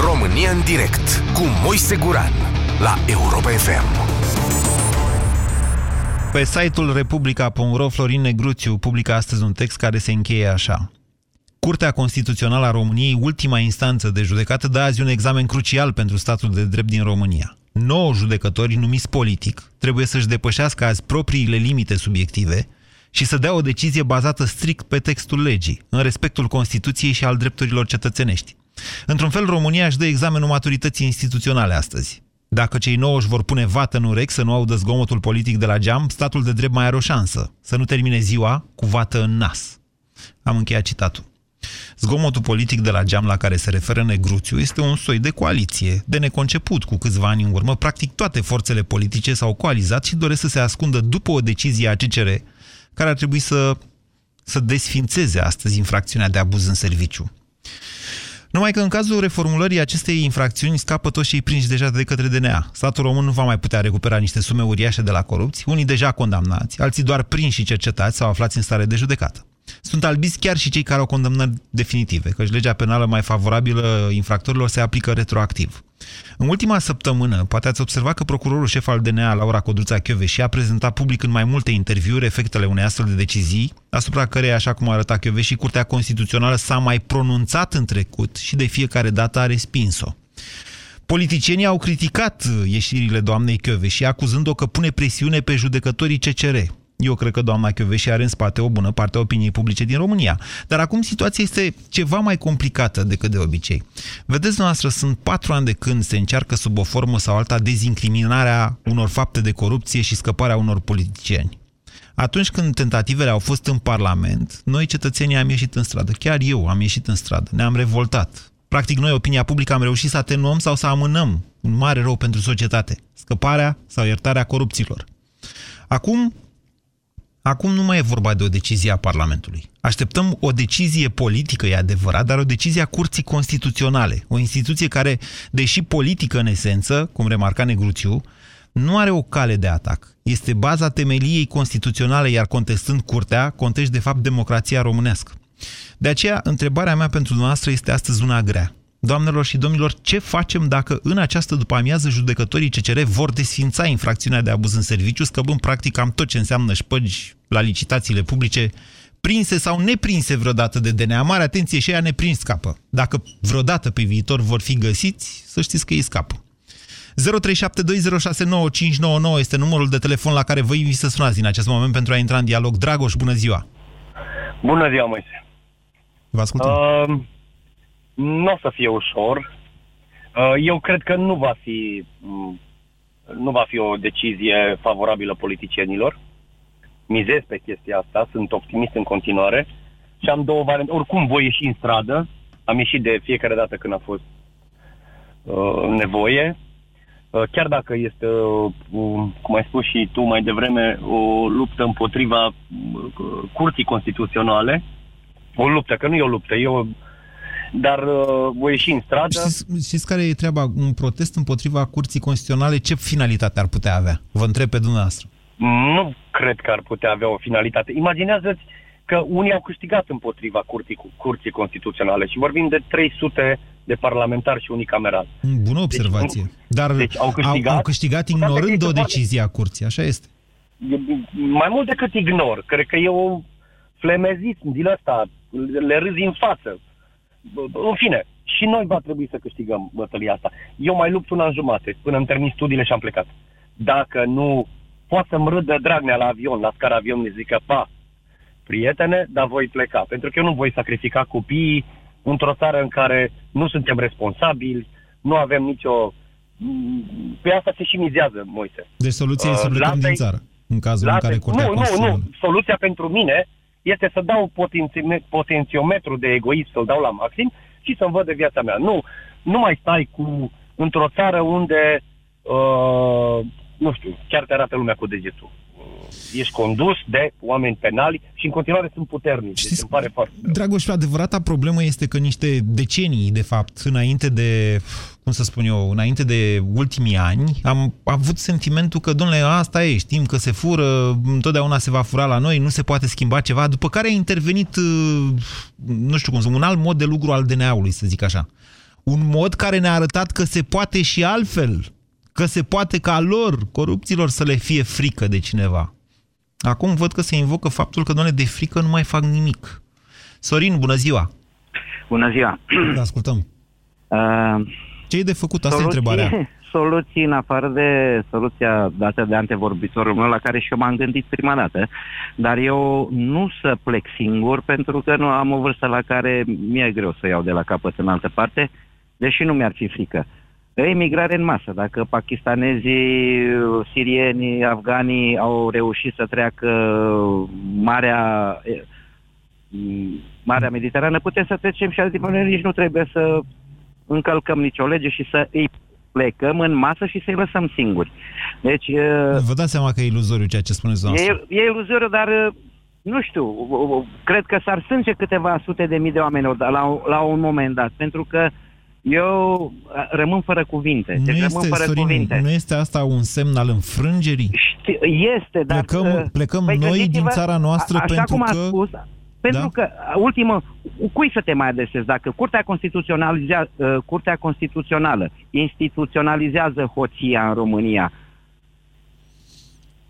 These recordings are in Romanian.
România în direct cu Moise Guran la Europa FM. Pe site-ul republica.ro, Florin Negruțiu publică astăzi un text care se încheie așa. Curtea Constituțională a României, ultima instanță de judecată, dă azi un examen crucial pentru statul de drept din România. Nouă judecători numiți politic trebuie să-și depășească azi propriile limite subiective și să dea o decizie bazată strict pe textul legii, în respectul Constituției și al drepturilor cetățenești. Într-un fel, România își dă examenul maturității instituționale astăzi. Dacă cei nouă își vor pune vată în urechi să nu audă zgomotul politic de la geam, statul de drept mai are o șansă, să nu termine ziua cu vată în nas. Am încheiat citatul. Zgomotul politic de la geam la care se referă Negruțiu este un soi de coaliție, de neconceput cu câțiva ani în urmă. Practic toate forțele politice s-au coalizat și doresc să se ascundă după o decizie a CCR care ar trebui să, să desfințeze astăzi infracțiunea de abuz în serviciu. Numai că în cazul reformulării acestei infracțiuni scapă toți cei prinși deja de către DNA. Statul român nu va mai putea recupera niște sume uriașe de la corupți, unii deja condamnați, alții doar prinși și cercetați sau aflați în stare de judecată. Sunt albiți chiar și cei care au condamnări definitive, căci legea penală mai favorabilă infractorilor se aplică retroactiv. În ultima săptămână, poate ați observat că procurorul șef al DNA, Laura Codruța și a prezentat public în mai multe interviuri efectele unei astfel de decizii, asupra căreia, așa cum a arătat și Curtea Constituțională s-a mai pronunțat în trecut și de fiecare dată a respins-o. Politicienii au criticat ieșirile doamnei și acuzând-o că pune presiune pe judecătorii CCR, eu cred că doamna Chioveși are în spate o bună parte a opiniei publice din România. Dar acum situația este ceva mai complicată decât de obicei. Vedeți, noastră, sunt patru ani de când se încearcă sub o formă sau alta dezincriminarea unor fapte de corupție și scăparea unor politicieni. Atunci când tentativele au fost în Parlament, noi cetățenii am ieșit în stradă. Chiar eu am ieșit în stradă. Ne-am revoltat. Practic, noi, opinia publică, am reușit să atenuăm sau să amânăm un mare rău pentru societate. Scăparea sau iertarea corupților. Acum, Acum nu mai e vorba de o decizie a Parlamentului. Așteptăm o decizie politică, e adevărat, dar o decizie a Curții Constituționale. O instituție care, deși politică în esență, cum remarca Negruțiu, nu are o cale de atac. Este baza temeliei constituționale, iar contestând curtea, contești de fapt democrația românească. De aceea, întrebarea mea pentru noastră este astăzi una grea. Doamnelor și domnilor, ce facem dacă în această după-amiază judecătorii CCR vor desfința infracțiunea de abuz în serviciu, scăbând practic cam tot ce înseamnă șpăgi la licitațiile publice, prinse sau neprinse vreodată de DNA. Mare atenție și ea neprins scapă. Dacă vreodată pe viitor vor fi găsiți, să știți că ei scapă. 0372069599 este numărul de telefon la care vă invit să sunați în acest moment pentru a intra în dialog. Dragoș, bună ziua! Bună ziua, Moise! Vă ascultăm. Uh, nu o să fie ușor. Uh, eu cred că nu va fi mm, nu va fi o decizie favorabilă politicienilor. Mizez pe chestia asta, sunt optimist în continuare și am două variante. Oricum voi ieși în stradă, am ieșit de fiecare dată când a fost uh, nevoie. Uh, chiar dacă este, uh, cum ai spus și tu mai devreme, o luptă împotriva uh, curții constituționale, o luptă, că nu e o luptă, e o dar uh, voi ieși în stradă. Știți, știți care e treaba? Un protest împotriva Curții Constituționale, ce finalitate ar putea avea? Vă întreb pe dumneavoastră. Nu cred că ar putea avea o finalitate. Imaginează-ți că unii au câștigat împotriva curții, curții constituționale și vorbim de 300 de parlamentari și unicameral. Bună observație. Deci, Dar deci au câștigat, au, au câștigat ignorând o decizie a curții, așa este. Mai mult decât ignor. Cred că e o flemezism din ăsta. Le râzi în față în fine, și noi va trebui să câștigăm bătălia asta. Eu mai lupt un an jumate, până îmi termin studiile și am plecat. Dacă nu pot să-mi râd de Dragnea la avion, la scara avion, zică, pa, prietene, dar voi pleca. Pentru că eu nu voi sacrifica copiii într-o țară în care nu suntem responsabili, nu avem nicio... Pe asta se și mizează, Moise. Deci soluția uh, e să plecăm din țară, în cazul în care Curtea Nu, nu, nu. Soluția pentru mine este să dau potențiometru de egoism, să-l dau la maxim și să-mi văd de viața mea. Nu, nu mai stai cu într-o țară unde, uh, nu știu, chiar te arată lumea cu degetul ești condus de oameni penali și în continuare sunt puternici. Știți, deci îmi pare foarte Dragoș, adevărata problemă este că niște decenii, de fapt, înainte de, cum să spun eu, înainte de ultimii ani, am avut sentimentul că, domnule, asta e, știm că se fură, întotdeauna se va fura la noi, nu se poate schimba ceva, după care a intervenit, nu știu cum să un alt mod de lucru al DNA-ului, să zic așa Un mod care ne-a arătat că se poate și altfel. Că se poate ca lor, corupților, să le fie frică de cineva. Acum văd că se invocă faptul că, doamne, de frică nu mai fac nimic. Sorin, bună ziua! Bună ziua! Da, ascultăm. Uh, Ce e de făcut? Asta soluții, e întrebarea. Soluții în afară de soluția dată de antevorbitorul meu, la care și eu m-am gândit prima dată, dar eu nu să plec singur, pentru că nu am o vârstă la care mi-e greu să iau de la capăt în altă parte, deși nu mi-ar fi frică. Emigrare în masă. Dacă pakistanezii, sirienii, afganii au reușit să treacă Marea Marea Mediterană, putem să trecem și alții până nici nu trebuie să încălcăm nicio lege și să îi plecăm în masă și să-i lăsăm singuri. Deci... Vă dați seama că e iluzoriu ceea ce spuneți dumneavoastră. E, e iluzoriu, dar nu știu, cred că s-ar sânge câteva sute de mii de oameni la, la un moment dat, pentru că eu rămân fără cuvinte. Nu, deci este, rămân fără Sorin, cuvinte. nu este asta un semn al înfrângerii? Știu, este, dar... Plecăm, plecăm păi noi din țara noastră așa pentru cum a că... Spus, pentru da? că, ultimă, cui să te mai adresezi? Dacă Curtea, Constituționalizea, uh, Curtea Constituțională instituționalizează hoția în România,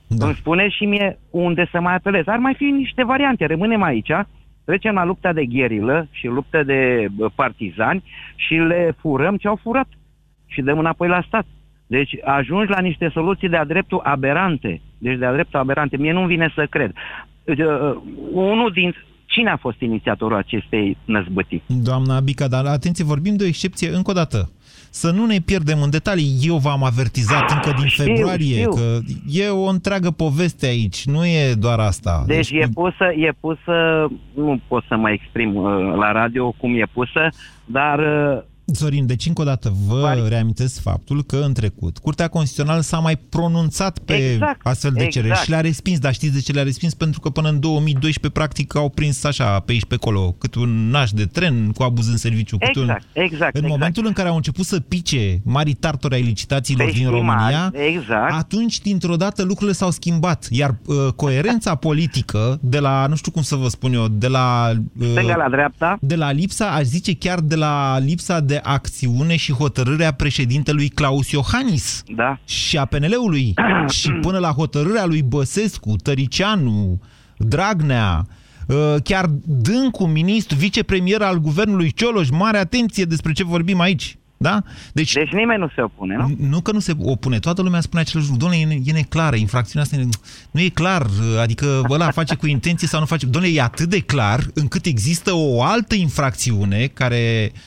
da. îmi spune și mie unde să mai apelez. Ar mai fi niște variante. Rămânem aici, trecem la lupta de gherilă și lupta de partizani și le furăm ce au furat și dăm înapoi la stat. Deci ajungi la niște soluții de-a dreptul aberante. Deci de-a dreptul aberante. Mie nu vine să cred. Uh, unul din Cine a fost inițiatorul acestei năzbătiri? Doamna Abica, dar atenție, vorbim de o excepție încă o dată. Să nu ne pierdem în detalii. Eu v-am avertizat încă din știu, februarie știu. că e o întreagă poveste aici. Nu e doar asta. Deci, deci e pusă, e pusă, nu pot să mă exprim uh, la radio cum e pusă, dar uh, Sorin, deci încă o dată vă Pari. reamintesc faptul că în trecut Curtea Constituțională s-a mai pronunțat pe exact, astfel de cereri exact. și le-a respins, dar știți de ce le-a respins? Pentru că până în 2012 practic au prins așa pe aici pe acolo cât un naș de tren cu abuz în serviciu. Exact, un... exact. În exact. momentul în care au început să pice mari tartori ai licitațiilor pe din România, exact. atunci dintr-o dată lucrurile s-au schimbat, iar uh, coerența politică de la, nu știu cum să vă spun eu, de la... Uh, Stânga la dreapta. De la lipsa, aș zice chiar de la lipsa de acțiune și hotărârea președintelui Claus Iohannis da. și a PNL-ului și până la hotărârea lui Băsescu, Tăricianu, Dragnea, uh, chiar Dâncu, ministru, vicepremier al guvernului Cioloș, mare atenție despre ce vorbim aici. Da? Deci, deci nimeni nu se opune, nu? Nu că nu se opune. Toată lumea spune același lucru. Doamne, e, e neclară. Infracțiunea asta nu e clar. Adică ăla face cu intenție sau nu face. Doamne, e atât de clar încât există o altă infracțiune care uh,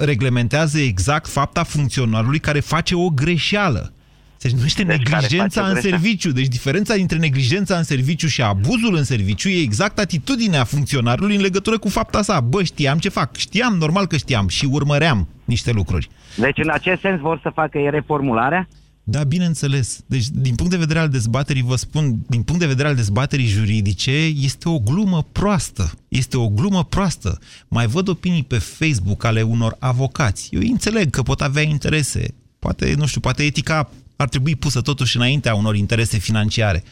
reglementează exact fapta funcționarului care face o greșeală. Deci nu este deci neglijența în serviciu. Deci diferența dintre neglijența în serviciu și abuzul în serviciu e exact atitudinea funcționarului în legătură cu fapta sa. Bă, știam ce fac. Știam, normal că știam și urmăream niște lucruri. Deci în acest sens vor să facă e reformularea? Da, bineînțeles. Deci, din punct de vedere al dezbaterii, vă spun, din punct de vedere al dezbaterii juridice, este o glumă proastă. Este o glumă proastă. Mai văd opinii pe Facebook ale unor avocați. Eu înțeleg că pot avea interese. Poate, nu știu, poate etica ar trebui pusă totuși înaintea unor interese financiare.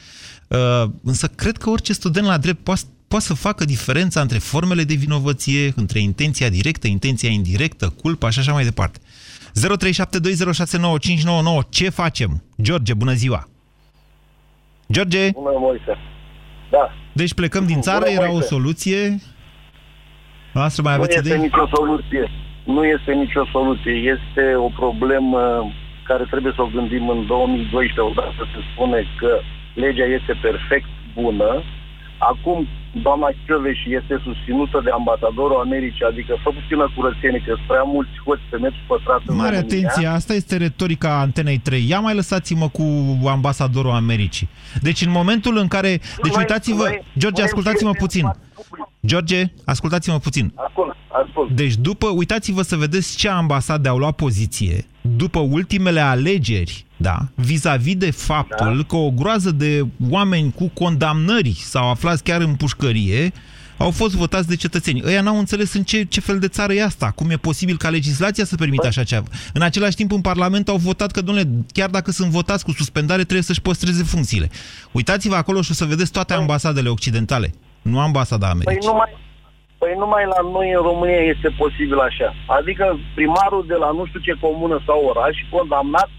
Uh, însă cred că orice student la drept poate, poate să facă diferența între formele de vinovăție, între intenția directă, intenția indirectă, culpa și așa mai departe. 0372069599. Ce facem? George, bună ziua! George? Bună, Moise. Da. Deci plecăm din țară, bună, era Moise. o soluție? Noastră mai aveți nu este idei? nicio soluție. Nu este nicio soluție. Este o problemă care trebuie să o gândim în 2012, odată se spune că legea este perfect bună, acum doamna și este susținută de ambasadorul Americii, adică fă puțină curățenie, că sunt prea mulți hoți pe metru pătrat în Mare România. atenție, asta este retorica Antenei 3. Ia mai lăsați-mă cu ambasadorul Americii. Deci în momentul în care... Deci uitați-vă... George, ascultați-mă puțin. George, ascultați-mă puțin. Ascult, ascult. Deci după, uitați-vă să vedeți ce ambasade au luat poziție după ultimele alegeri, da, vis-a-vis -vis de faptul da. că o groază de oameni cu condamnări sau aflați chiar în pușcărie au fost votați de cetățeni. Ăia n-au înțeles în ce, ce fel de țară e asta, cum e posibil ca legislația să permită așa ceva. În același timp, în Parlament au votat că, domnule, chiar dacă sunt votați cu suspendare, trebuie să-și păstreze funcțiile. Uitați-vă acolo și o să vedeți toate ambasadele occidentale, nu ambasada Americii. Păi nu mai, Păi numai la noi în România este posibil așa. Adică primarul de la nu știu ce comună sau oraș, condamnat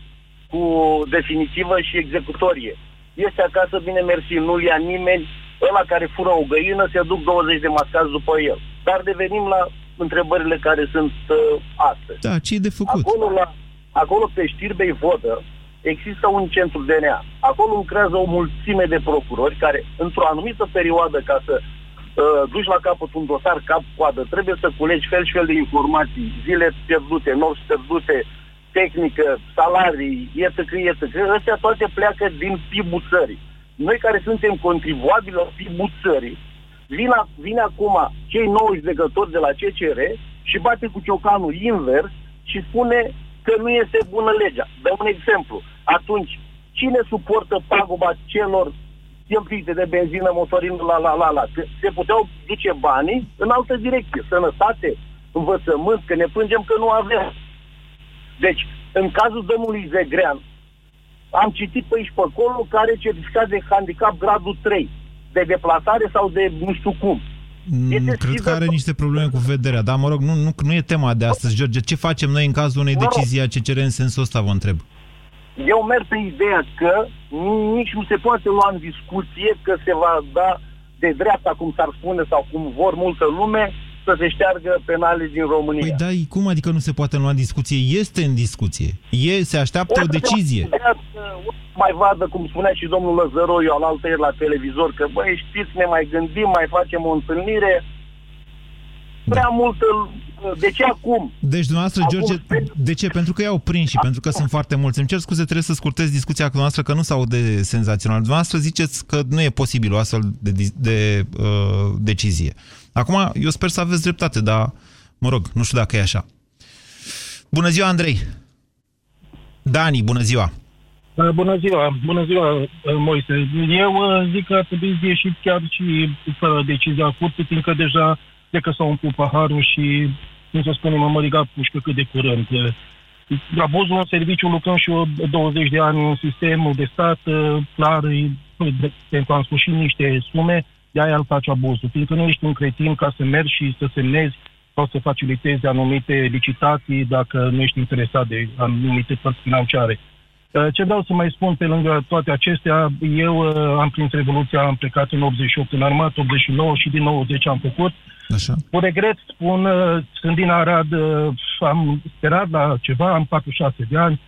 cu definitivă și executorie. Este acasă, bine mersi, nu-l ia nimeni, ăla care fură o găină, se duc 20 de mascați după el. Dar devenim la întrebările care sunt uh, astăzi. Da, ce e de făcut? Acolo, la, acolo pe Știrbei Vodă există un centru DNA. Acolo lucrează o mulțime de procurori care, într-o anumită perioadă, ca să uh, duci la capăt un dosar cap-coadă, trebuie să culegi fel și fel de informații, zile pierdute, nopți pierdute, tehnică, salarii, etc., etc. Astea toate pleacă din PIB-ul țării. Noi care suntem contribuabili la PIB-ul țării, vine, vine acum cei 9 judecători de la CCR și bate cu ciocanul invers și spune că nu este bună legea. Dăm un exemplu. Atunci, cine suportă paguba celor cheltuite de benzină, motorină, la, la, la, la. Că se puteau duce banii în altă direcție. Sănătate, învățământ, că ne plângem că nu avem. Deci, în cazul domnului Zegrean, am citit pe aici pe acolo care certificat de handicap gradul 3, de deplasare sau de nu știu cum. Mm, cred că are niște probleme cu vederea, dar mă rog, nu, nu, nu e tema de astăzi, George. Ce facem noi în cazul unei decizii a CCR în sensul ăsta, vă întreb? Eu merg pe ideea că nici nu se poate lua în discuție că se va da de dreapta, cum s-ar spune, sau cum vor multă lume, să se șteargă penale din România. Păi da, cum adică nu se poate lua în discuție? Este în discuție. E, se așteaptă o, o decizie. Mai vadă, cum spunea și domnul Lăzăroiu al altăieri la televizor, că băi, știți, ne mai gândim, mai facem o întâlnire. Prea da. multă de ce acum? Deci, dumneavoastră, acum, George, de ce? Pentru că i-au prins și pentru că sunt foarte mulți. Îmi cer scuze, trebuie să scurtez discuția cu dumneavoastră, că nu s de senzațional. Dumneavoastră ziceți că nu e posibil o astfel de, de, de uh, decizie. Acum, eu sper să aveți dreptate, dar, mă rog, nu știu dacă e așa. Bună ziua, Andrei! Dani, bună ziua! Uh, bună ziua, bună ziua, uh, Moise. Eu uh, zic că ar trebui să ieșiți chiar și fără decizia curții, fiindcă deja de că s-a umplut paharul și, cum să spunem, am mărigat pușcă cât de curând. Abuzul în serviciu lucrăm și eu 20 de ani în sistemul de stat, clar, pentru a sfârșit niște sume, de aia îl faci abuzul. Fiindcă nu ești un cretin ca să mergi și să semnezi sau să facilitezi anumite licitații dacă nu ești interesat de anumite părți financiare. Uh, ce vreau să mai spun pe lângă toate acestea, eu uh, am prins Revoluția, am plecat în 88 în armată, 89 și din 90 am făcut. Așa. Cu regret spun, uh, sunt din Arad, am sperat la ceva, am 46 de ani,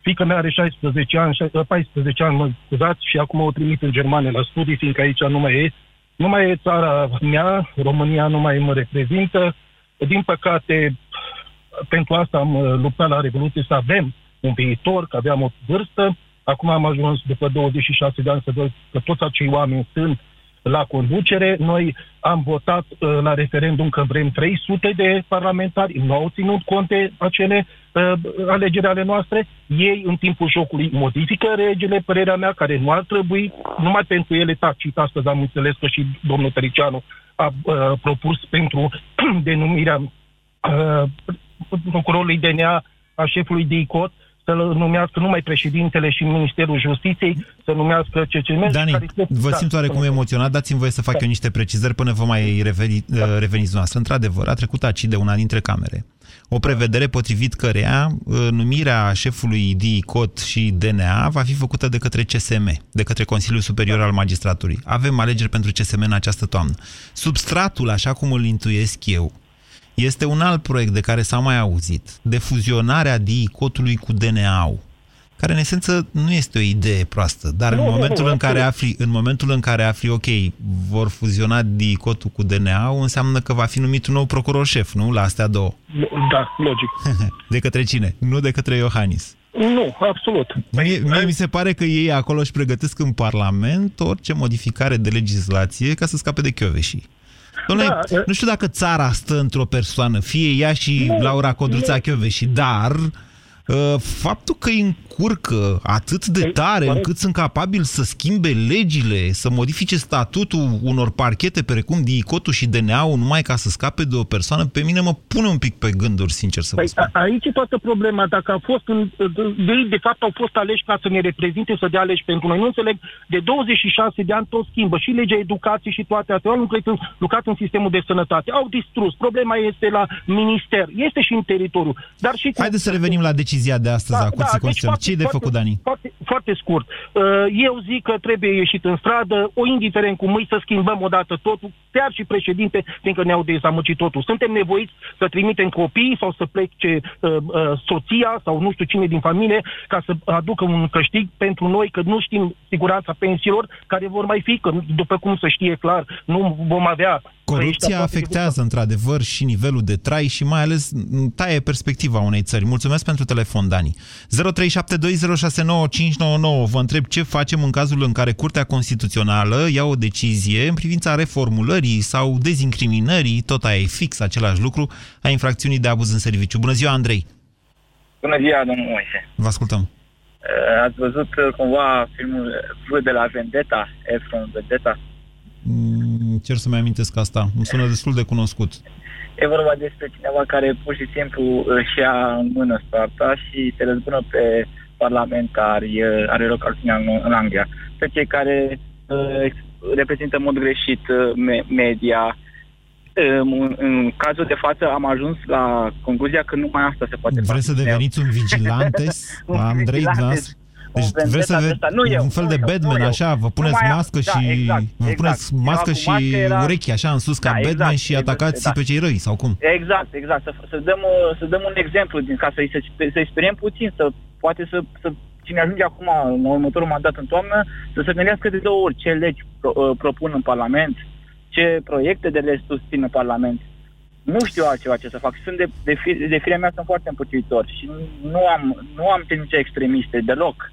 fica mea are 16 ani, 14 ani, mă scuzați, și acum o trimit în Germania la studii, fiindcă aici nu mai e. Nu mai e țara mea, România nu mai mă reprezintă. Din păcate, pentru asta am luptat la Revoluție să avem un viitor, că aveam o vârstă. Acum am ajuns după 26 de ani să văd că toți acei oameni sunt la conducere. Noi am votat uh, la referendum că vrem 300 de parlamentari, nu au ținut cont de acele uh, alegeri ale noastre. Ei, în timpul jocului, modifică regele, părerea mea, care nu ar trebui, numai pentru ele tacit. Astăzi am înțeles că și domnul Tăricianu a uh, propus pentru denumirea uh, procurorului DNA a șefului de ICOT să numească numai președintele și Ministerul Justiției, să numească CCM. Dani, care vă simt oarecum emoționat, dați-mi voie să fac da. eu niște precizări până vă mai reveni, da. reveniți noastră. Într-adevăr, a trecut aici de una dintre camere. O prevedere potrivit cărea uh, numirea șefului DICOT și DNA va fi făcută de către CSM, de către Consiliul Superior al Magistraturii. Avem alegeri pentru CSM în această toamnă. Substratul, așa cum îl intuiesc eu, este un alt proiect de care s-a mai auzit, de fuzionarea DI-cotului cu DNA-ul care în esență nu este o idee proastă, dar nu, în, momentul nu, în, care afli, în momentul în care afli, ok, vor fuziona DI-cotul cu DNA-ul, înseamnă că va fi numit un nou procuror șef, nu? La astea două. Da, logic. de către cine? Nu de către Iohannis. Nu, absolut. Mie, mie mi se pare că ei acolo își pregătesc în Parlament orice modificare de legislație ca să scape de chioveșii. Dom'le, da, nu știu dacă țara stă într-o persoană, fie ea și nu, Laura Codruța și dar Uh, faptul că îi încurcă atât de Ei, tare corect. încât sunt capabili să schimbe legile, să modifice statutul unor parchete precum DICOT-ul și DNA-ul numai ca să scape de o persoană, pe mine mă pune un pic pe gânduri, sincer să vă Păi, spun. a- aici e toată problema. Dacă a fost în, de, de fapt au fost aleși ca să ne reprezinte, să dea aleși pentru noi. Nu înțeleg, de 26 de ani tot schimbă. Și legea educației și toate astea. Au lucrat în, lucrat în sistemul de sănătate. Au distrus. Problema este la minister. Este și în teritoriu. Dar și cu- Haideți să revenim la decizia de astăzi a Curții deci Constituționale. Ce e de făcut, Dani? Foarte, foarte scurt. Uh, Eu zic că trebuie ieșit în stradă, o indiferent cum îi, să schimbăm odată totul, chiar și președinte, fiindcă ne-au dezamăgit totul. Suntem nevoiți să trimitem copiii sau să plece uh, uh, soția sau nu știu cine din familie ca să aducă un câștig pentru noi, că nu știm siguranța pensiilor care vor mai fi, că după cum se știe clar, nu vom avea Corupția ăștia poate afectează într-adevăr și nivelul de trai și mai ales m, taie perspectiva unei țări. Mulțumesc pentru telefon, Dani. 0372069599. Vă întreb ce facem în cazul în care Curtea Constituțională ia o decizie în privința reformulării sau dezincriminării, tot aia e fix același lucru, a infracțiunii de abuz în serviciu. Bună ziua, Andrei! Bună ziua, domnul Moise. Vă ascultăm. Uh, Ați văzut uh, cumva filmul V de la Vendetta, F from Vendetta? Mm, Cer să-mi amintesc asta. Îmi sună destul de cunoscut. E vorba despre cineva care pur și simplu își ia în mână soarta și se răzbună pe parlamentari, uh, are loc acțiunea în, în Anglia. Pe cei care uh, ex- reprezintă în mod greșit uh, me- media. În, în cazul de față am ajuns la concluzia că numai asta se poate Vreți să face. deveniți un vigilantes, Un Andrei, vigilantes, dumneavoastră? un Deci vreți să vendetta ve- ăsta. Nu eu, un fel nu de eu, Batman, nu eu. așa, vă puneți Numai- mască da, și exact, vă exact. puneți Era mască cu și mască, era- urechi așa în sus ca Da, Batman exact, și atacați da. pe cei răi sau cum? Exact, exact. Să, să, dăm, uh, să dăm un exemplu din ca să-i, să, să-i speriem puțin, să poate să, să cine ajunge acum în următorul mandat în toamnă, să se gândească de două ori ce legi pro, uh, propun în Parlament, ce proiecte de legi susțin în Parlament. Nu știu altceva ce să fac. Sunt de, de, fi, de firea mea sunt foarte împotrivitor și nu am, nu am tendințe extremiste deloc.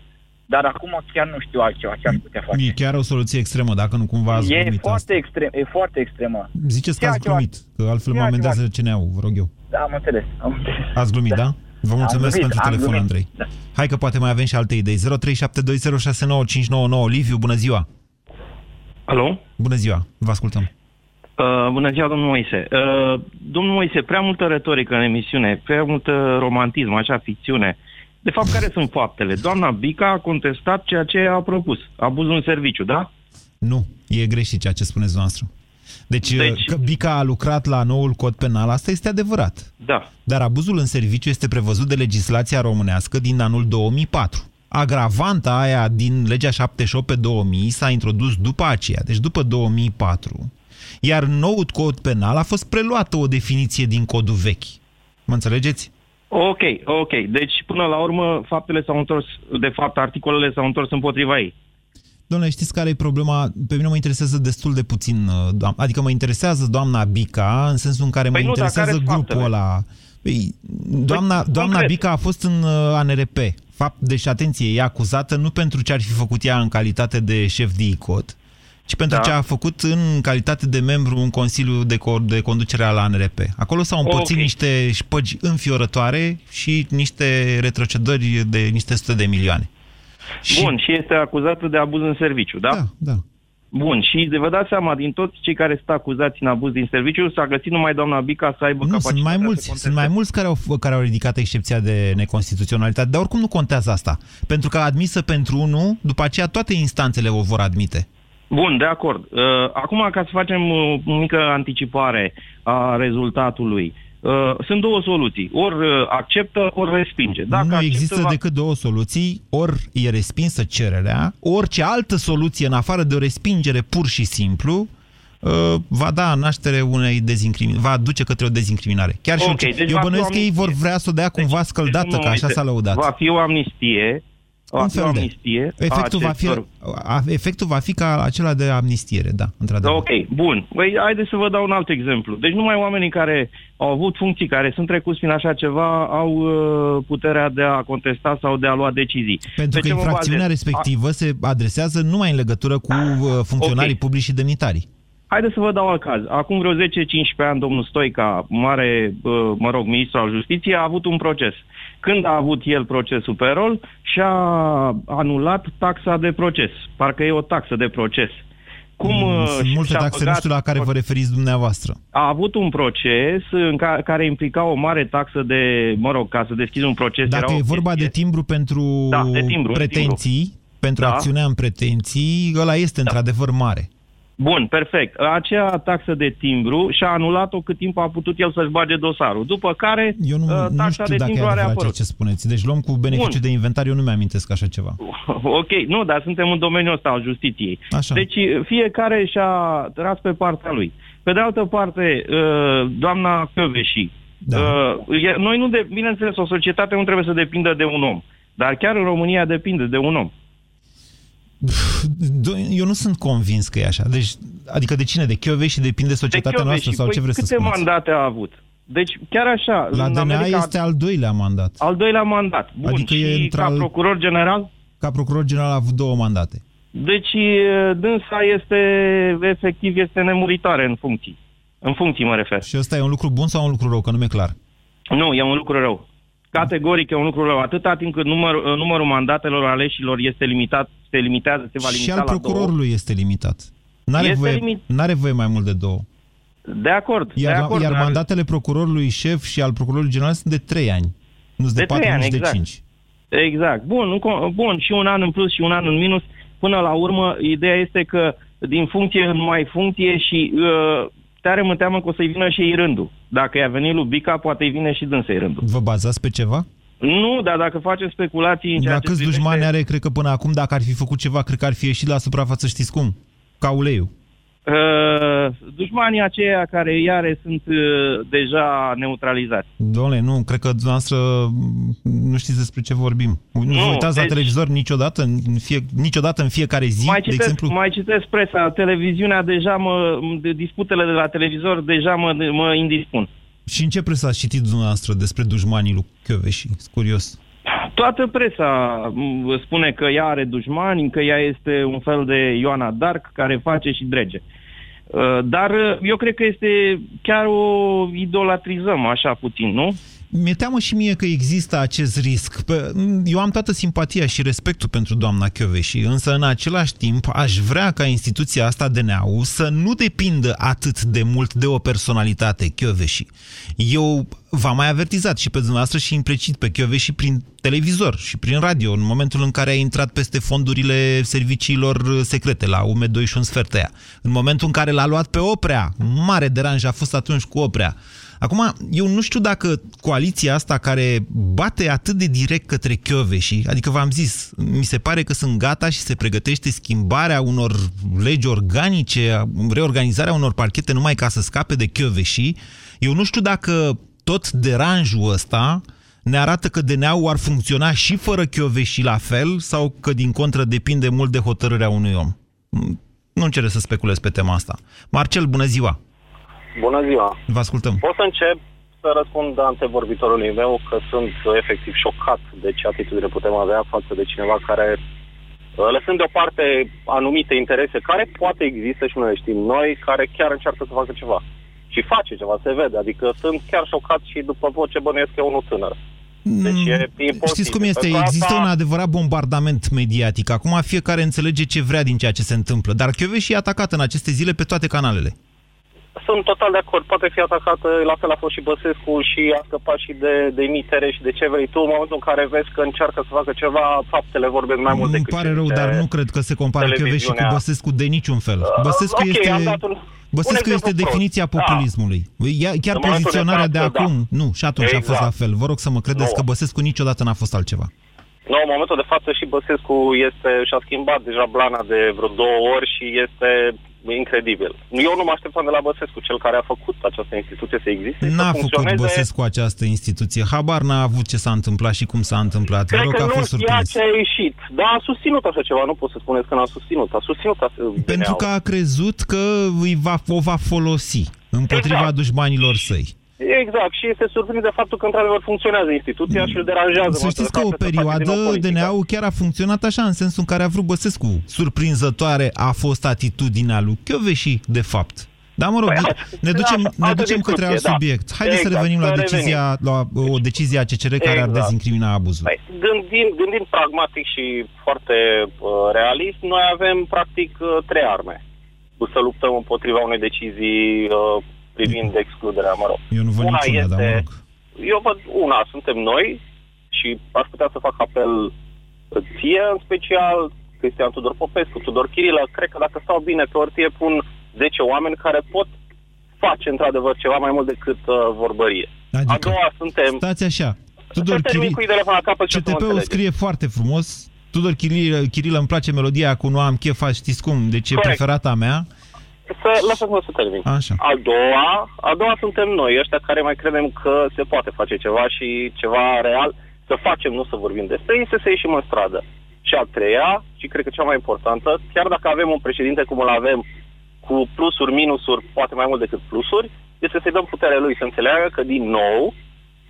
Dar acum chiar nu știu altceva ce aș putea face. E chiar o soluție extremă, dacă nu cumva ați E glumit foarte, asta. extrem, e foarte extremă. Ziceți că Ce ați altceva? glumit, că altfel mă Ce amendează altceva? CNA-ul, vă rog eu. Da, am înțeles. Am înțeles. Ați glumit, da? Vă mulțumesc glumit, pentru am telefon, glumit. Andrei. Da. Hai că poate mai avem și alte idei. 0372069599. Liviu, bună ziua! Alo? Bună ziua, vă ascultăm. Uh, bună ziua, domnul Moise. Uh, domnul Moise, prea multă retorică în emisiune, prea multă romantism, așa, ficțiune. De fapt, care sunt faptele? Doamna Bica a contestat ceea ce a propus. Abuzul în serviciu, da? Nu, e greșit ceea ce spuneți noastră. Deci, Deci- că Bica a lucrat la noul cod penal, asta este adevărat. Da. Dar abuzul în serviciu este prevăzut de legislația românească din anul 2004. Agravanta aia din legea 78 pe 2000 s-a introdus după aceea, deci după 2004. Iar în noul cod penal a fost preluată o definiție din codul vechi. Mă înțelegeți? Ok, ok. Deci, până la urmă, faptele s-au întors, de fapt, articolele s-au întors împotriva ei. Domnule, știți care e problema? Pe mine mă interesează destul de puțin, uh, doam- adică mă interesează doamna Bica, în sensul în care Păi mă nu, dar interesează care-s grupul faptele? ăla. Păi, doamna, Păi, doamna concret. Bica a fost în uh, ANRP. Fapt, deci, atenție, e acuzată nu pentru ce ar fi făcut ea în calitate de șef de ICOT, ci pentru Da. ce a făcut în calitate de membru în Consiliul de, Co- de Conducere al ANRP. Acolo s-au împărțit Ok. niște șpăgi înfiorătoare și niște retrocedări de niște sute de milioane. Bun, și este acuzată de abuz în serviciu, da? Da, da. Bun, și de vă dați seama, din toți cei care sunt acuzați în abuz din serviciu, s-a găsit numai doamna Bica să aibă Nu, capacitatea sunt mai să mulți, conteste. sunt mai mulți care au, care au ridicat excepția de neconstituționalitate, dar oricum nu contează asta. Pentru că admisă pentru unul, după aceea toate instanțele o vor admite. Bun, de acord. Uh, acum, ca să facem uh, o mică anticipare a rezultatului, uh, sunt două soluții. Ori uh, acceptă, ori respinge. Dacă nu acceptă, există va... decât două soluții, ori e respinsă cererea, orice altă soluție în afară de o respingere pur și simplu uh, va da naștere unei dezincriminări, va duce către o dezincriminare. Chiar și Ok, eu, deci eu va fi bănuiesc o că ei vor amnistie. vrea să o dea cumva scăldată, Deci, că așa domnul s-a lăudat. Va fi o amnistie. Va Un fi o fel de. amnistie. a Efectul va, fi, acestor- a- efectul va fi ca acela de amnistiere, da, Da, într-adevăr. ok, bun. Păi, haideți să vă dau un alt exemplu. Deci numai oamenii care au avut funcții, care sunt trecuți prin așa ceva, au uh, puterea de a contesta sau de a lua decizii. Pentru Pe că ce mă infracțiunea bazez? respectivă se adresează numai în legătură cu uh, funcționarii Ok. publici și demnitarii. Haideți să vă dau al caz. Acum vreo 10-15 ani, domnul Stoica, mare, uh, mă rog, ministru al justiției, a avut un proces. Când a avut el procesul pe rol, și-a anulat taxa de proces. Parcă e o taxă de proces. Cum, mm, Sunt multe taxe, nu știu la care vă referiți dumneavoastră. A avut un proces în ca, care implica o mare taxă de, mă rog, ca să deschizi un proces. Dacă e vorba de timbru pentru da, de timbru, pretenții, timbru. pentru da. acțiunea în pretenții, ăla este da. într-adevăr mare. Bun, perfect. Acea taxă de timbru și-a anulat-o cât timp a putut el să-și bage dosarul. După care Eu nu, taxa nu știu de dacă timbru e are adevărat ceea ce spuneți. Deci luăm cu beneficiu Bun. de inventar, eu nu mi-amintesc așa ceva. Ok, nu, dar suntem în domeniul ăsta al justiției. Așa. Deci fiecare și-a tras pe partea lui. Pe de altă parte, uh, doamna Căveși, Da. uh, e- noi nu de, bineînțeles, o societate nu trebuie să depindă de un om. Dar chiar în România depinde de un om. Do- Eu nu sunt convins că e așa. Deci, adică de cine? De Chiove și depinde societatea De noastră Căveși. sau ce Păi vreți să câte spuneți? mandate a avut? Deci chiar așa, La în DNA America, este al doilea mandat. al doilea mandat. Bun, Adică e și într-al- ca procuror general? Ca procuror general a avut două mandate. Deci e, dânsa este, efectiv, este nemuritoare în funcții. În funcții mă refer. Și ăsta e un lucru bun sau un lucru rău? Că nu mi-e clar. Nu, e un lucru rău. Categoric e un lucru rău. Atâta timp cât număr, numărul mandatelor aleșilor este limitat, se limitează, se va limita și al la două. procurorului este limitat. N-are Este voie, limit- n-are voie mai mult de două. De acord, Iar, de acord. iar dar- mandatele procurorului șef și al procurorului general sunt de trei ani. Nu sunt de, De patru, trei ani, nici de exact. cinci. Exact. Bun, în co- bun, și un an în plus și un an în minus. Până la urmă, ideea este că din funcție în mai funcție și uh, tare mă teamă că o să-i vină și ei rândul. Dacă i-a venit lui Bica, poate îi vine și dânsei rândul. Vă bazați pe ceva? Nu, dar dacă facem speculații în ceea La ce câți privește... dușmani are, cred că până acum, dacă ar fi făcut ceva, cred că ar fi ieșit la suprafață, știți cum? Ca uleiul. Uh, dușmanii aceia care iare sunt uh, deja neutralizați. Doamne, nu, cred că dumneavoastră m, nu știți despre ce vorbim. Nu, Nu, vă uitați la deci- televizor niciodată, în fie, niciodată în fiecare zi, mai, de citesc, exemplu? mai citesc presa, televiziunea deja mă, de disputele de la televizor deja mă, mă indispun. Și în ce presă ați citit dumneavoastră despre dușmanii lui Chioveși? Sunt curios. Toată presa m, spune că ea are dușmani, că ea este un fel de Ioana Dark care face și drege. Uh, Dar uh, eu cred că este chiar o idolatrizăm așa puțin, nu? Mi-e teamă și mie că există acest risc. Pe- Eu am toată simpatia și respectul pentru doamna Chioveși, însă în același timp aș vrea ca instituția asta DNA-ul să nu depindă atât de mult de o personalitate Chioveși. Eu v-am mai avertizat și pe dumneavoastră și imprecit pe Chioveși prin televizor și prin radio, în momentul în care a intrat peste fondurile serviciilor secrete la UME2 și un sfert aia. În momentul în care l-a luat pe Oprea, mare deranj a fost atunci cu Oprea. Acum, eu nu știu dacă coaliția asta care bate atât de direct către Chioveși, adică v-am zis, mi se pare că sunt gata și se pregătește schimbarea unor legi organice, reorganizarea unor parchete numai ca să scape de Chioveși, eu nu știu dacă tot deranjul ăsta ne arată că DNA-ul ar funcționa și fără Chioveși la fel sau că din contră depinde mult de hotărârea unui om. Nu-mi cere să speculez pe tema asta. Marcel, bună ziua! Bună ziua! Vă ascultăm. Pot să încep să răspund antevorbitorului meu că sunt uh, efectiv șocat de ce atitudine putem avea față de cineva care, uh, lăsând deoparte anumite interese care poate există și noi le știm noi, care chiar încearcă să facă ceva. Și face ceva, se vede. Adică sunt chiar șocat și după voce bănuiesc că e unul tânăr. Deci e imposibil. Mm, Știți cum este? Pentru asta- Există un adevărat bombardament mediatic. Acum fiecare înțelege ce vrea din ceea ce se întâmplă. Dar Chioveși e atacat în aceste zile pe toate canalele. Sunt total de acord. Poate fi atacată, la fel a fost și Băsescu și a scăpat și de, de emitere și de ce vrei tu. În momentul în care vezi că încearcă să facă ceva, faptele vorbesc mai mult Îmi decât pare ce rău, zice dar nu cred că se compară Chioveși cu televiziunea. Băsescu de niciun fel. Băsescu ok, este... am dat un- Băsescu un este exemplu definiția prost. Da. populismului. Ea, chiar În momentul de poziționarea de, față, da. acum, nu, și atunci a fost Exact. la fel. Vă rog să mă credeți Nu. că Băsescu niciodată n-a fost altceva. Nu, în momentul de față și Băsescu este, și-a schimbat deja blana de vreo două ori și este incredibil. Eu nu mă așteptam de la Băsescu, cel care a făcut această instituție să existe, N-a să făcut funcționeze. Băsescu această instituție. Habar n-a avut ce s-a întâmplat și cum s-a întâmplat. Vă Cred rog că că a nu fost știa surprins. ce a ieșit. Dar a susținut așa ceva, nu pot să spuneți că n-a susținut. A susținut asta. Pentru că a crezut că îi va, o va folosi împotriva Exact. dușmanilor săi. Exact, și este surprins de faptul că într-adevăr funcționează instituția și îl deranjează. Să știți că o perioadă DNA-ul chiar a funcționat așa, în sensul în care a vrut Băsescu. Surprinzătoare a fost atitudinea lui Chioveși, de fapt. Da, mă rog, păi, ne ducem, ne ducem către alt da. subiect. Haideți exact, să revenim la, decizia, revenim. la o decizie a CCR care exact. ar dezincrimina abuzul. Păi, gândind, gândind pragmatic și foarte uh, realist, noi avem practic uh, trei arme să luptăm împotriva unei decizii uh, privind excluderea, mă rog. Eu nu văd una niciuna, este, dar mă rog. Eu văd una, suntem noi și aș putea să fac apel ție în special, Cristian Tudor Popescu, Tudor Chirilă, cred că dacă stau bine pe ortie pun 10 oameni care pot face într-adevăr ceva mai mult decât uh, vorbărie. Adică, a doua suntem... Stați așa. Tudor Chirilă, CTP-ul scrie foarte frumos. Tudor Chirilă, Chirilă îmi place melodia cu Nu am chef, știți cum, deci e Corect. preferata mea. Să, lasă-mă să termin. Așa. A doua, a doua suntem noi, ăștia care mai credem că se poate face ceva și ceva real, să facem, nu să vorbim despre ei, să se ieșim în stradă. Și a treia, și cred că cea mai importantă, chiar dacă avem un președinte cum îl avem, cu plusuri, minusuri, poate mai mult decât plusuri, este să-i dăm puterea lui să înțeleagă că, din nou,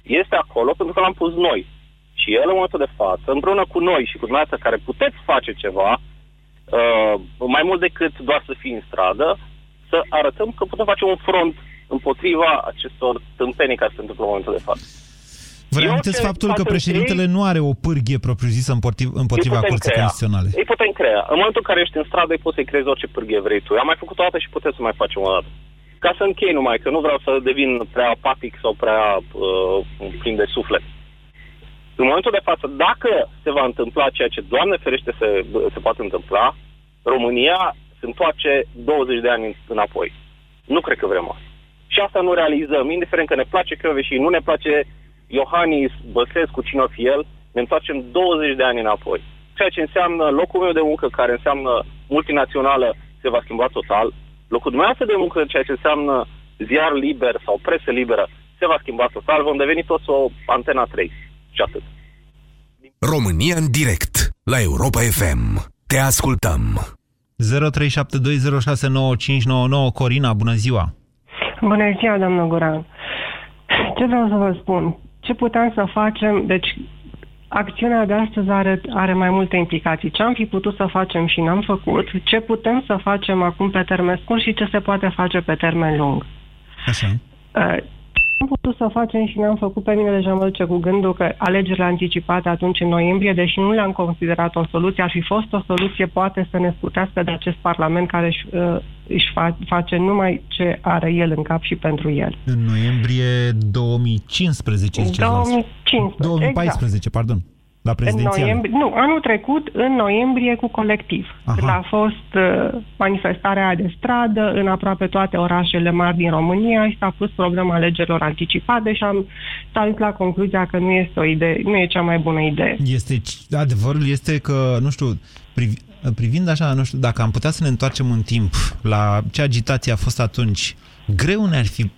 este acolo pentru că l-am pus noi. Și el, în momentul de față, împreună cu noi și cu dumneavoastră care puteți face ceva, uh, mai mult decât doar să fii în stradă, să arătăm că putem face un front împotriva acestor tâmpenii care se întâmplă în momentul de față. Vă reamintesc faptul că președintele ei, nu are o pârghie propriu-zisă împotriva, împotriva Curții crea. Constituționale. Ei putem crea. În momentul în care ești în stradă, îi poți să-i creezi orice pârghie vrei tu. Am mai făcut o dată și putem să mai facem o dată. Ca să închei numai, că nu vreau să devin prea apatic sau prea uh, plin de suflet. În momentul de față, dacă se va întâmpla ceea ce, Doamne ferește, se, se poate întâmpla, România se întoarce 20 de ani înapoi. Nu cred că vrem asta. Și asta nu realizăm, indiferent că ne place Chioveși, nu ne place Iohannis, Băsescu, cine o fi el, ne întoarcem 20 de ani înapoi. Ceea ce înseamnă locul meu de muncă, care înseamnă multinațională, se va schimba total. Locul dumneavoastră de muncă, ceea ce înseamnă ziar liber sau presă liberă, se va schimba total. Vom deveni toți o antena 3 și atât. România în direct, la Europa FM. Te ascultăm. 0372069599 Corina, bună ziua! Bună ziua, domnul Guran! Ce vreau să vă spun? Ce putem să facem? Deci, acțiunea de astăzi are, are mai multe implicații. Ce am fi putut să facem și n-am făcut, ce putem să facem acum pe termen scurt și ce se poate face pe termen lung. Așa. Uh, am putut să facem și ne-am făcut pe mine deja mă duce cu gândul că alegerile anticipate atunci în noiembrie, deși nu le-am considerat o soluție, ar fi fost o soluție poate să ne scutească de acest parlament care își, uh, își fa- face numai ce are el în cap și pentru el. În noiembrie 2015, 2015, 2014, exact. pardon. La prezidențial. În noiembrie, nu, anul trecut, în noiembrie, cu colectiv. Aha. Când a fost uh, manifestarea de stradă în aproape toate orașele mari din România și s-a pus problema alegerilor anticipate și am stat la concluzia că nu este o idee, nu e cea mai bună idee. Este, adevărul este că, nu știu, priv, privind așa, nu știu, dacă am putea să ne întoarcem în timp la ce agitație a fost atunci, greu ne-ar fi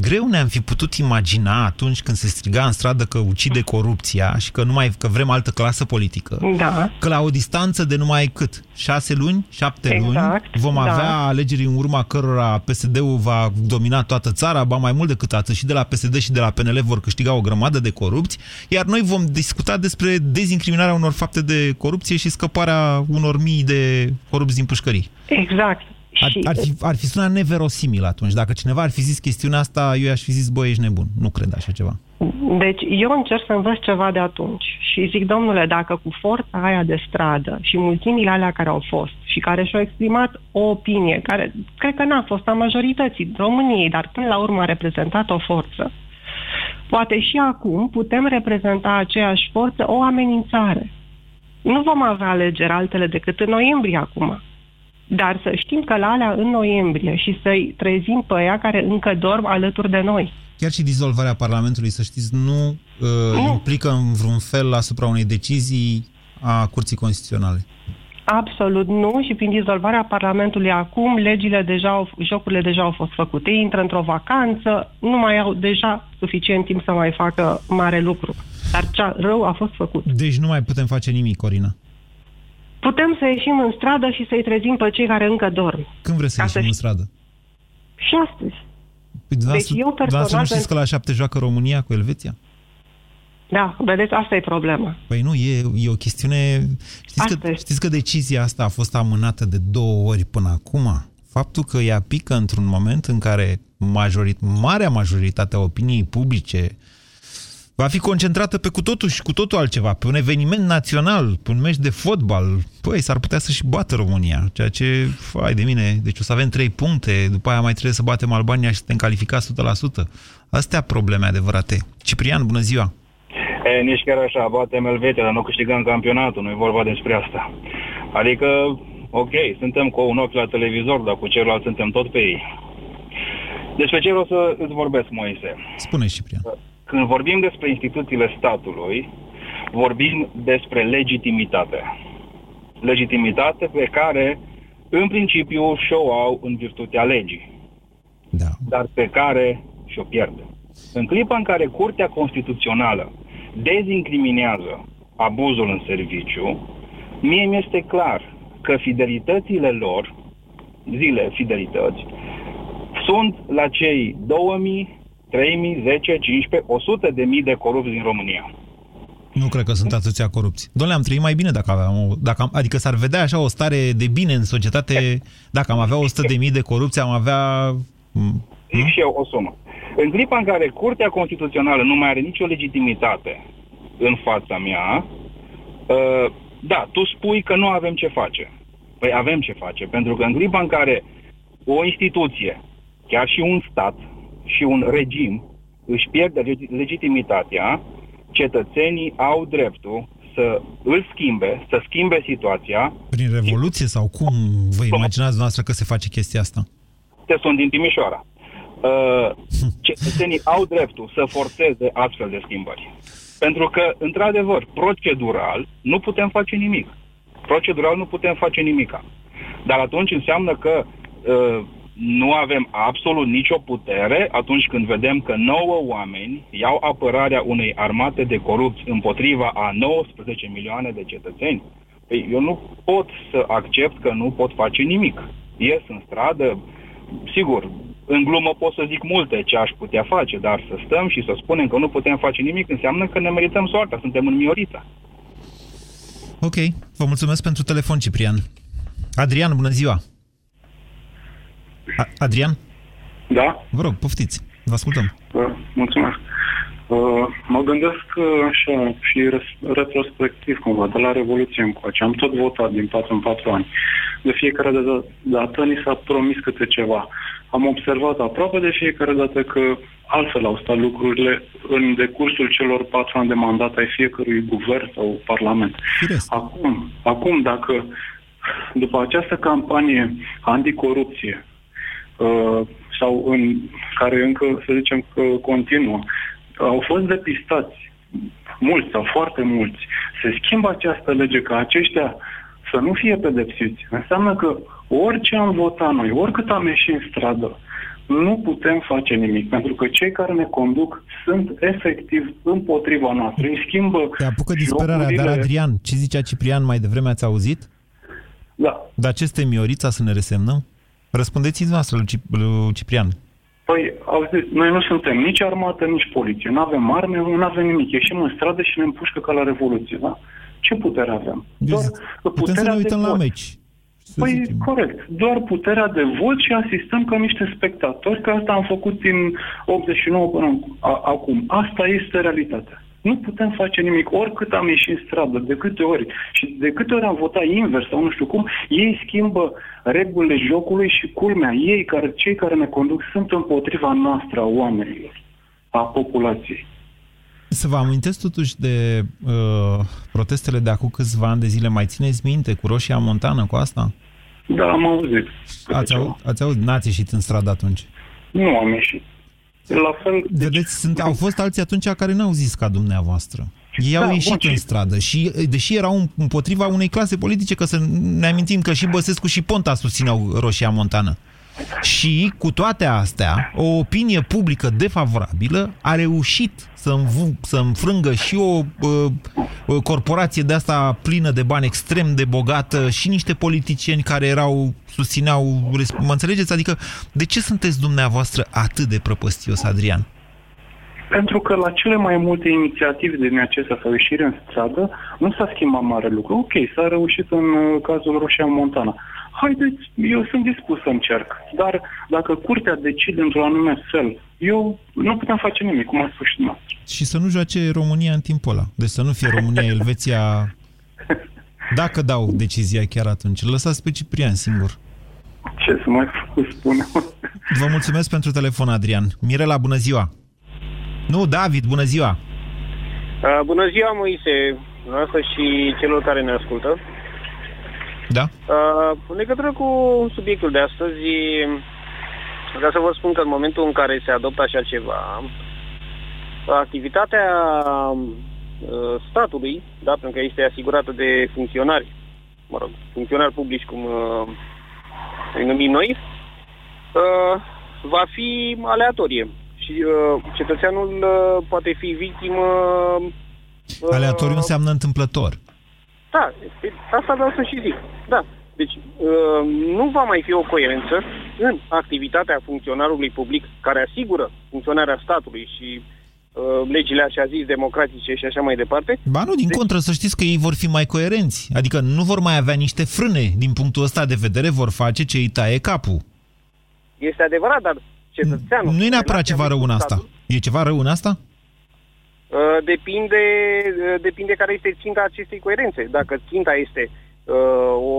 greu ne-am fi putut imagina atunci când se striga în stradă că ucide corupția și că, numai, că vrem altă clasă politică, da. că la o distanță de numai cât? Șase luni? Șapte exact, luni? Vom da. avea alegeri în urma cărora PSD-ul va domina toată țara, ba mai mult decât atât, și de la PSD și de la PNL vor câștiga o grămadă de corupți, iar noi vom discuta despre dezincriminarea unor fapte de corupție și scăparea unor mii de corupți din pușcării. Exact. Ar, ar, fi, ar fi sunat neverosimil atunci. Dacă cineva ar fi zis chestiunea asta, eu aș fi zis, băi, ești nebun. Nu cred așa ceva. Deci eu încerc să învăț ceva de atunci și zic, domnule, dacă cu forța aia de stradă și mulțimile alea care au fost și care și-au exprimat o opinie, care cred că n-a fost a majorității României, dar până la urmă a reprezentat o forță, poate și acum putem reprezenta aceeași forță o amenințare. Nu vom avea alegeri altele decât în noiembrie acum. Dar să știm că la alea în noiembrie și să-i trezim pe ea care încă dorm alături de noi. Chiar și dizolvarea Parlamentului, să știți, nu, uh, nu. implică în vreun fel asupra unei decizii a Curții Constituționale. Absolut nu și prin dizolvarea Parlamentului acum, legile deja au, jocurile deja au fost făcute. Ei intră într-o vacanță, nu mai au deja suficient timp să mai facă mare lucru. Dar cea rău a fost făcut. Deci nu mai putem face nimic, Corina putem să ieșim în stradă și să-i trezim pe cei care încă dorm. Când vreți să ieșim să în stradă? Și astăzi. Deci eu personal... nu știți că la șapte joacă România cu Elveția? Da, vedeți, asta e problema. Păi nu, e, e o chestiune... Știți că, știți că decizia asta a fost amânată de două ori până acum? Faptul că ea pică într-un moment în care majorit, marea majoritate a opiniei publice va fi concentrată pe cu totul și cu totul altceva, pe un eveniment național, pe un meci de fotbal. Păi, s-ar putea să-și bată România, ceea ce, fai de mine, deci o să avem trei puncte, după aia mai trebuie să batem Albania și să te califica 100%. Astea probleme adevărate. Ciprian, bună ziua! E, nici chiar așa, batem Elveția, dar nu câștigăm campionatul, nu e vorba despre asta. Adică, ok, suntem cu un ochi la televizor, dar cu celălalt suntem tot pe ei. Despre ce vreau să îți vorbesc, Moise? Spune, Ciprian. Când vorbim despre instituțiile statului, vorbim despre legitimitate. Legitimitate pe care, în principiu, și-o au în virtutea legii. Da. Dar pe care și-o pierde. În clipa în care Curtea Constituțională dezincriminează abuzul în serviciu, mie mi este clar că fidelitățile lor, zile fidelități, sunt la cei 2000, 3000, 10, 15, 100 de mii de corupți din România. Nu cred că sunt atâția corupți. Doamne, am trăit mai bine dacă aveam o, dacă am, adică s-ar vedea așa o stare de bine în societate, dacă am avea 100 de mii de corupți, am avea... Zic și eu o sumă. În clipa în care Curtea Constituțională nu mai are nicio legitimitate în fața mea, uh, da, tu spui că nu avem ce face. Păi avem ce face, pentru că în clipa în care o instituție, chiar și un stat și un regim își pierde legitimitatea, cetățenii au dreptul să îl schimbe, să schimbe situația. Prin revoluție sau cum vă imaginați noastră că se face chestia asta? Te sunt din Timișoara. Uh, cetățenii au dreptul să forțeze astfel de schimbări. Pentru că, într-adevăr, procedural nu putem face nimic. Procedural nu putem face nimica. Dar atunci înseamnă că uh, nu avem absolut nicio putere atunci când vedem că 9 oameni iau apărarea unei armate de corupți împotriva a 19 milioane de cetățeni. Păi eu nu pot să accept că nu pot face nimic. Ies în stradă, sigur, în glumă pot să zic multe ce aș putea face, dar să stăm și să spunem că nu putem face nimic înseamnă că ne merităm soarta, suntem în mioriță. Ok, vă mulțumesc pentru telefon, Ciprian. Adrian, bună ziua! A Adrian? Da? Vă rog, poftiți, vă ascultăm. Uh, mulțumesc. Uh, mă gândesc așa și retrospectiv cumva, de la Revoluție încoace. Am tot votat din 4 în 4 ani. De fiecare dată ni s-a promis câte ceva. Am observat aproape de fiecare dată că altfel au stat lucrurile în decursul celor patru ani de mandat ai fiecărui guvern sau parlament. Acum, acum, dacă după această campanie anticorupție uh, sau în care încă, să zicem că continuă, au fost depistați mulți sau foarte mulți, se schimbă această lege ca aceștia să nu fie pedepsiți. Înseamnă că orice am votat noi, oricât am ieșit în stradă, nu putem face nimic, pentru că cei care ne conduc sunt efectiv împotriva noastră. Îi schimbă Te apucă disperarea, dar Adrian, ce zicea Ciprian mai devreme, ați auzit? Da. Dar ce este Miorița să ne resemnăm? Răspundeți-ți noastră, lui, Cip- lui Ciprian. Păi, auziți, noi nu suntem nici armată, nici poliție. Nu avem arme, nu avem nimic. Ieșim în stradă și ne împușcă ca la Revoluție, da? Ce putere avem? Doar Putem să ne uităm la meci. Păi, zicem. corect. Doar puterea de vot și asistăm ca niște spectatori, că asta am făcut din 89 până acum. Asta este realitatea. Nu putem face nimic. Oricât am ieșit în stradă, de câte ori și de câte ori am votat invers sau nu știu cum, ei schimbă regulile jocului și culmea. Ei, care, cei care ne conduc, sunt împotriva noastră a oamenilor, a populației. Să vă amintesc totuși de uh, protestele de acum câțiva ani de zile. Mai țineți minte cu Roșia Montană, cu asta? Da, am auzit. Ați, au, ați auzit? N-ați ieșit în stradă atunci? Nu am ieșit. La fel... Vedeți, sunt, au fost alții atunci care n-au zis ca dumneavoastră. Ei da, au ieșit bun, în stradă și, deși erau împotriva unei clase politice, că să ne amintim că și Băsescu și Ponta susțineau Roșia Montană. Și cu toate astea, o opinie publică defavorabilă a reușit să, înv- să înfrângă și o uh, o corporație de asta plină de bani extrem de bogată și niște politicieni care erau, susțineau, mă înțelegeți? Adică de ce sunteți dumneavoastră atât de prăpăstios, Adrian? Pentru că la cele mai multe inițiative din acestea sau ieșire în stradă, nu s-a schimbat mare lucru. Ok, s-a reușit în uh, cazul Roșia Montana. Haideți, eu sunt dispus să încerc. Dar dacă curtea decide într-un anume fel, eu nu putem face nimic, cum a spus și dumneavoastră. Și să nu joace România în timpul ăla. Deci să nu fie România, Elveția... Dacă dau decizia chiar atunci, lăsați pe Ciprian singur. Ce să mai spun? Vă mulțumesc pentru telefon, Adrian. Mirela, bună ziua! Nu, David, bună ziua! Uh, bună ziua, Moise, noastră și celor care ne ascultă. Da? Uh, în legătură cu subiectul de astăzi, vreau să vă spun că în momentul în care se adoptă așa ceva, activitatea uh, statului, da, pentru că este asigurată de funcționari, mă rog, funcționari publici, cum uh, îi numim noi, uh, va fi aleatorie. Și uh, cetățeanul uh, poate fi victimă... Uh, Aleatoriu înseamnă întâmplător. Da, e- asta vreau să și zic. Da. Deci uh, nu va mai fi o coerență în activitatea funcționarului public care asigură funcționarea statului și uh, legile așa zis democratice și așa mai departe. Ba nu, din contră, să știți că ei vor fi mai coerenți. Adică nu vor mai avea niște frâne. Din punctul ăsta de vedere vor face ce îi taie capul. Este adevărat, dar cetățeanul... Nu e neapărat ceva rău în asta. E ceva rău în asta? Uh, depinde, uh, depinde care este ținta acestei coerențe. Dacă ținta este uh, o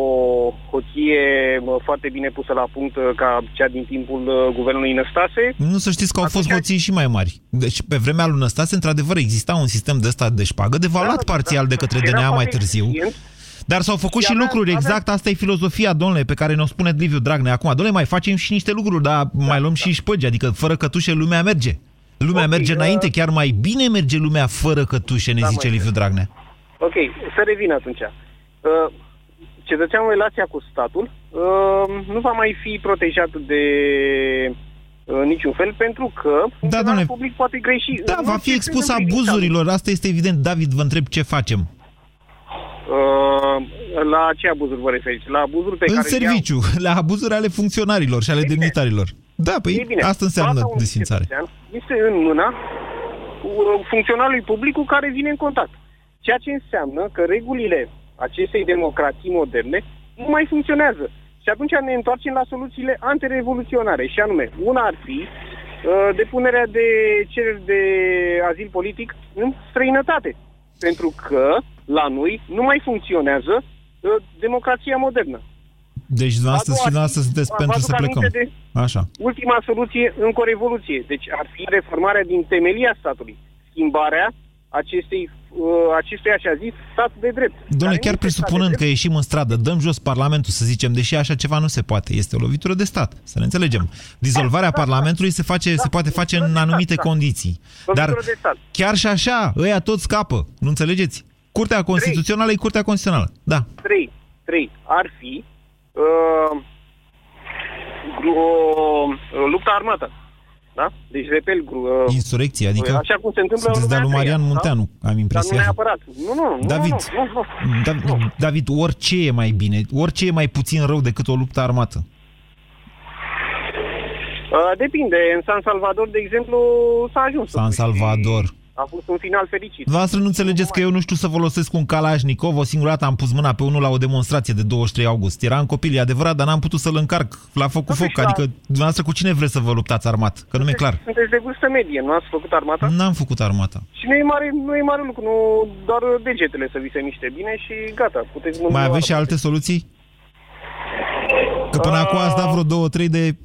hoție uh, foarte bine pusă la punct uh, ca cea din timpul uh, guvernului Năstase, Nu să știți că au fost hoții și mai mari. Deci, pe vremea lui Năstase, într-adevăr, exista un sistem de ăsta de șpagă, devaluat parțial de către era DNA mai foarte târziu. eficient. Dar s-au făcut Și și avea- lucruri, avea- exact asta e filozofia, domnule, pe care ne-o spune Liviu Dragnea acum. Domnule, mai facem și niște lucruri, dar mai luăm și șpăgi, adică fără cătușe lumea merge. Lumea Ok, merge uh, înainte, chiar mai bine merge lumea fără cătușe, ne Da, zice mă, Liviu Dragnea. Ok, să revin atunci. Uh, cetățeanul în relația cu statul uh, nu va mai fi protejat de uh, niciun fel pentru că da, domnule. public poate greși. Da, în va orice fi expus fel în privința abuzurilor, asta este evident. David, vă întreb ce facem. Uh, la ce abuzuri vă referiți? La abuzuri pe În care serviciu, la abuzuri ale funcționarilor și ale demnitarilor. Da, păi Ei bine, asta înseamnă plata unui desfințare. cetățean Este în mâna uh, funcționarului public cu care vine în contact. Ceea ce înseamnă că regulile acestei democrații moderne nu mai funcționează. Și atunci ne întoarcem la soluțiile antirevoluționare. Și anume, una ar fi uh, depunerea de cereri de azil politic în străinătate. Pentru că la noi nu mai funcționează uh, democrația modernă. Deci dumneavoastră A și doua dumneavoastră zi, sunteți vă pentru aduc să plecăm. aminte de- Așa. Ultima soluție încă o revoluție. Deci ar fi reformarea din temelia statului. Schimbarea acestei, uh, acestui așa zis stat de drept. Domnule, Care chiar nu este stat presupunând de că ieșim în stradă, dăm jos Parlamentul, să zicem, deși așa ceva nu se poate, este o lovitură de stat, să ne înțelegem. Dizolvarea Parlamentului se, face, se poate face în anumite condiții. Dar Lovitură de stat. chiar și așa, ăia tot scapă, nu înțelegeți? Curtea Constituțională e Curtea Constituțională, da. Trei, trei ar fi uh, gru- o, o luptă armată. Da? Deci repel gru, uh, Insurecție, adică așa cum se întâmplă în sunteți de-a lui lumea Marian întreia, Munteanu, am Dar nu impresia. neapărat. Nu, nu, nu. David, nu, nu, nu. David, David, orice e mai bine, orice e mai puțin rău decât o luptă armată. Uh, depinde. În San Salvador, de exemplu, s-a ajuns. San Salvador. A fost un final fericit. Dumneavoastră nu înțelegeți că eu nu știu să folosesc un Kalashnikov. O singură dată am pus mâna pe unul la o demonstrație de 23 august. Era în copil, e adevărat, dar n-am putut să-l încarc la foc cu foc. Adică, dumneavoastră, cu cine vreți să vă luptați armat? Că nu mi-e clar. Sunteți de vârstă medie, nu ați făcut armata? N-am făcut armata. Și nu e mare, nu e mare lucru, nu doar degetele să vi se miște bine și gata, puteți mâna Mai aveți și alte soluții? Că până acum ați dat vreo două, trei de...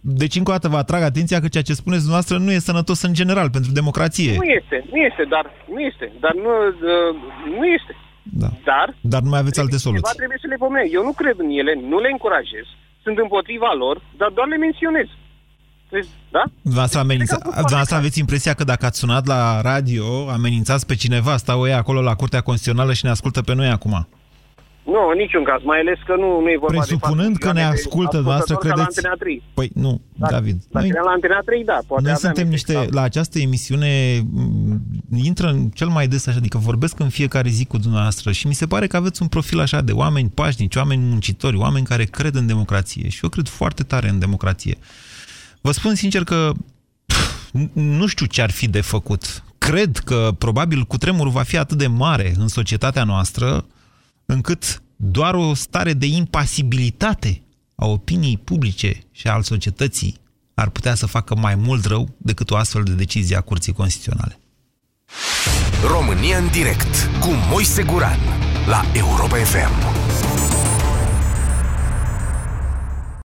Deci, încă o dată, vă atrag atenția că ceea ce spuneți dumneavoastră nu e sănătos în general pentru democrație. Nu este, nu este, dar nu este, dar nu, uh, nu este. Da. Dar Dar nu mai aveți alte ceva soluții. trebuie să le pomenesc. Eu nu cred în ele, nu le încurajez, sunt împotriva lor, dar doar le menționez. Deci, Da? Dumneavoastră, amenința... Dumneavoastră aveți impresia că dacă ați sunat la radio, amenințați pe cineva, stau ei acolo la Curtea Constituțională și ne ascultă pe noi acum. Nu, în niciun caz, mai ales că nu, nu e vorba Presupunând de că ne ascultă dumneavoastră, credeți... La Antena 3. Păi nu, La, David. La, noi, la Antena 3, da, poate noi aveam suntem niște... efect, La această emisiune m, intră în cel mai des așa, adică vorbesc în fiecare zi cu dumneavoastră și mi se pare că aveți un profil așa de oameni pașnici, oameni muncitori, oameni care cred în democrație și eu cred foarte tare în democrație. Vă spun sincer că pf, nu știu ce ar fi de făcut. Cred că probabil cutremurul va fi atât de mare în societatea noastră încât doar o stare de impasibilitate a opiniei publice și al societății ar putea să facă mai mult rău decât o astfel de decizie a Curții Constituționale. România în direct cu Moise Guran la Europa FM.